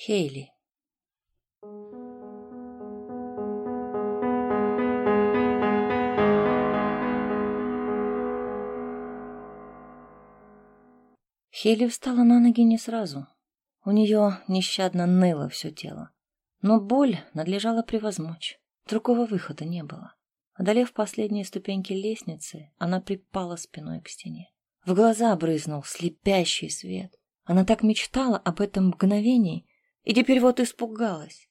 Хейли. Хейли встала на ноги не сразу. У нее нещадно ныло все тело. Но боль надлежало превозмочь. Другого выхода не было. Одолев последние ступеньки лестницы, она припала спиной к стене. В глаза брызнул слепящий свет. Она так мечтала об этом мгновении, и теперь вот испугалась.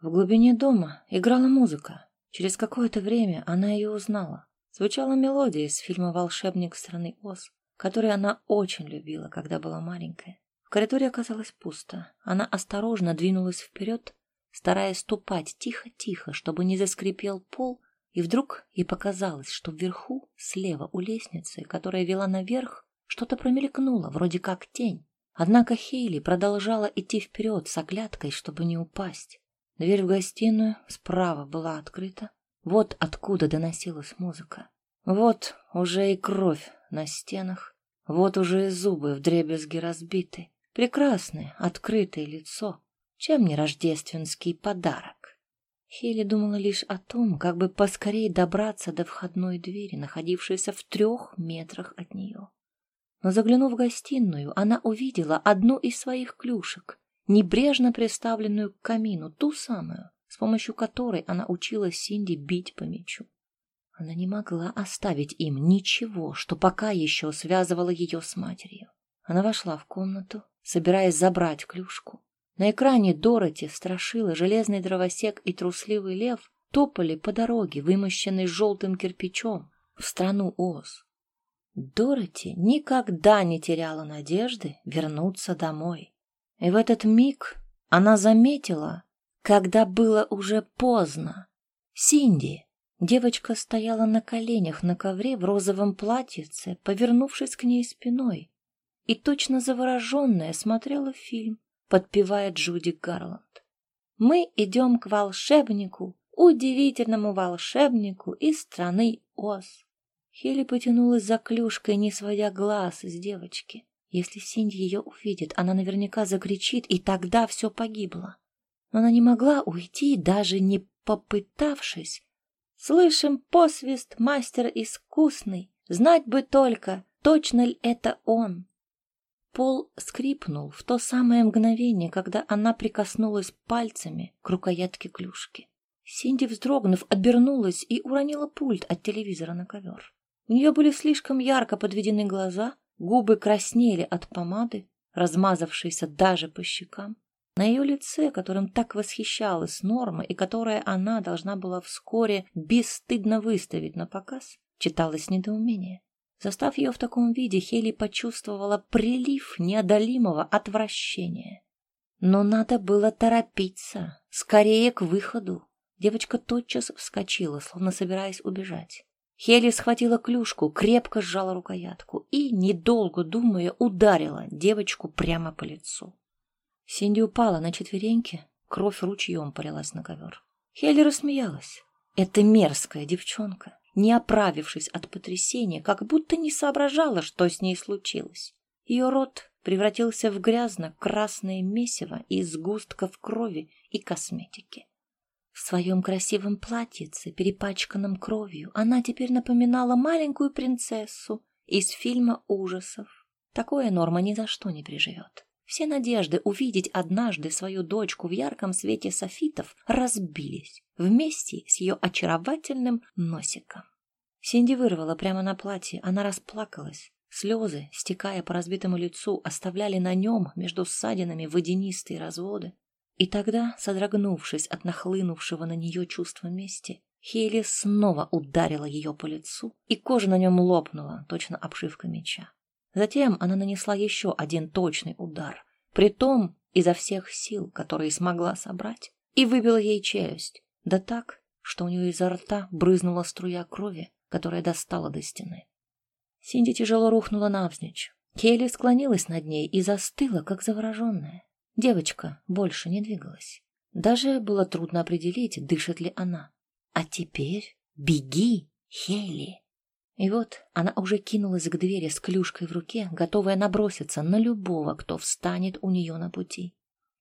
В глубине дома играла музыка. Через какое-то время она ее узнала. Звучала мелодия из фильма «Волшебник страны Оз», который она очень любила, когда была маленькая. В коридоре оказалось пусто. Она осторожно двинулась вперед, стараясь ступать тихо-тихо, чтобы не заскрипел пол, и вдруг ей показалось, что вверху, слева у лестницы, которая вела наверх, что-то промелькнуло, вроде как тень. Однако Хейли продолжала идти вперед с оглядкой, чтобы не упасть. Дверь в гостиную справа была открыта. Вот откуда доносилась музыка. Вот уже и кровь на стенах. Вот уже и зубы вдребезги разбиты. Прекрасное, открытое лицо. Чем не рождественский подарок? Хейли думала лишь о том, как бы поскорее добраться до входной двери, находившейся в трех метрах от нее. Но заглянув в гостиную, она увидела одну из своих клюшек, небрежно приставленную к камину, ту самую, с помощью которой она учила Синди бить по мячу. Она не могла оставить им ничего, что пока еще связывало ее с матерью. Она вошла в комнату, собираясь забрать клюшку. На экране Дороти, Страшила, Железный Дровосек и Трусливый Лев топали по дороге, вымощенной желтым кирпичом, в страну Оз. Дороти никогда не теряла надежды вернуться домой. И в этот миг она заметила, когда было уже поздно. Синди, девочка стояла на коленях на ковре в розовом платьице, повернувшись к ней спиной, и точно завороженная смотрела фильм, подпевая Джуди Гарланд. Мы идем к волшебнику, удивительному волшебнику из страны Оз. Хелли потянулась за клюшкой, не сводя глаз с девочки. Если Синди ее увидит, она наверняка закричит, и тогда все погибло. Но она не могла уйти, даже не попытавшись. Слышим посвист мастер искусный, знать бы только, точно ли это он. Пол скрипнул в то самое мгновение, когда она прикоснулась пальцами к рукоятке клюшки. Синди, вздрогнув, обернулась и уронила пульт от телевизора на ковер. У нее были слишком ярко подведены глаза, губы краснели от помады, размазавшейся даже по щекам. На ее лице, которым так восхищалась Норма и которое она должна была вскоре бесстыдно выставить на показ, читалось недоумение. Застав ее в таком виде, Хели почувствовала прилив неодолимого отвращения. Но надо было торопиться, скорее к выходу. Девочка тотчас вскочила, словно собираясь убежать. Хели схватила клюшку, крепко сжала рукоятку и, недолго думая, ударила девочку прямо по лицу. Синди упала на четвереньки, кровь ручьем полилась на ковер. Хели рассмеялась. Это мерзкая девчонка, не оправившись от потрясения, как будто не соображала, что с ней случилось. Ее рот превратился в грязно-красное месиво из сгустков крови и косметики. В своем красивом платьице, перепачканном кровью, она теперь напоминала маленькую принцессу из фильма ужасов. Такое Норма ни за что не приживет. Все надежды увидеть однажды свою дочку в ярком свете софитов разбились вместе с ее очаровательным носиком. Синди вырвала прямо на платье, она расплакалась. Слезы, стекая по разбитому лицу, оставляли на нем между ссадинами водянистые разводы. И тогда, содрогнувшись от нахлынувшего на нее чувства мести, Хейли снова ударила ее по лицу, и кожа на нем лопнула, точно обшивка меча. Затем она нанесла еще один точный удар, притом изо всех сил, которые смогла собрать, и выбила ей челюсть, да так, что у нее изо рта брызнула струя крови, которая достала до стены. Синди тяжело рухнула навзничь. Хейли склонилась над ней и застыла, как завороженная. Девочка больше не двигалась. Даже было трудно определить, дышит ли она. А теперь беги, Хейли. И вот она уже кинулась к двери с клюшкой в руке, готовая наброситься на любого, кто встанет у нее на пути.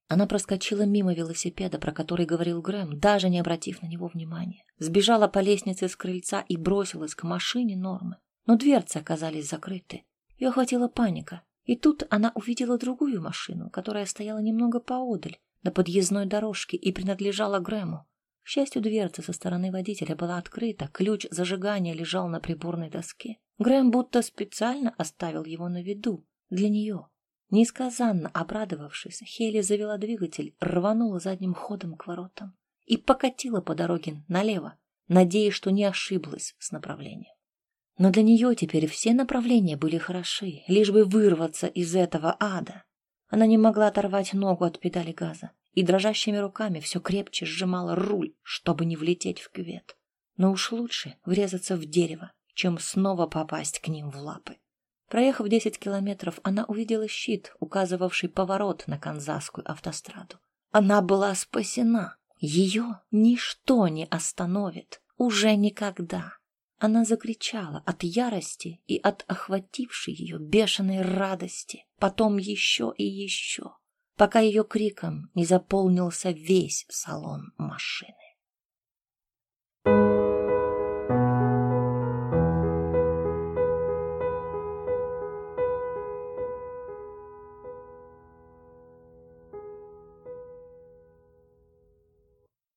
Она проскочила мимо велосипеда, про который говорил Грэм, даже не обратив на него внимания. Сбежала по лестнице с крыльца и бросилась к машине Нормы. Но дверцы оказались закрыты. Ее охватила паника. И тут она увидела другую машину, которая стояла немного поодаль, на подъездной дорожке, и принадлежала Грэму. К счастью, дверца со стороны водителя была открыта, ключ зажигания лежал на приборной доске. Грэм будто специально оставил его на виду, для нее. Несказанно обрадовавшись, Хейли завела двигатель, рванула задним ходом к воротам и покатила по дороге налево, надеясь, что не ошиблась с направлением. Но для нее теперь все направления были хороши, лишь бы вырваться из этого ада. Она не могла оторвать ногу от педали газа и дрожащими руками все крепче сжимала руль, чтобы не влететь в кювет. Но уж лучше врезаться в дерево, чем снова попасть к ним в лапы. Проехав 10 километров, она увидела щит, указывавший поворот на Канзасскую автостраду. Она была спасена. Ее ничто не остановит. Уже никогда. Она закричала от ярости и от охватившей ее бешеной радости. Потом еще и еще, пока ее криком не заполнился весь салон машины.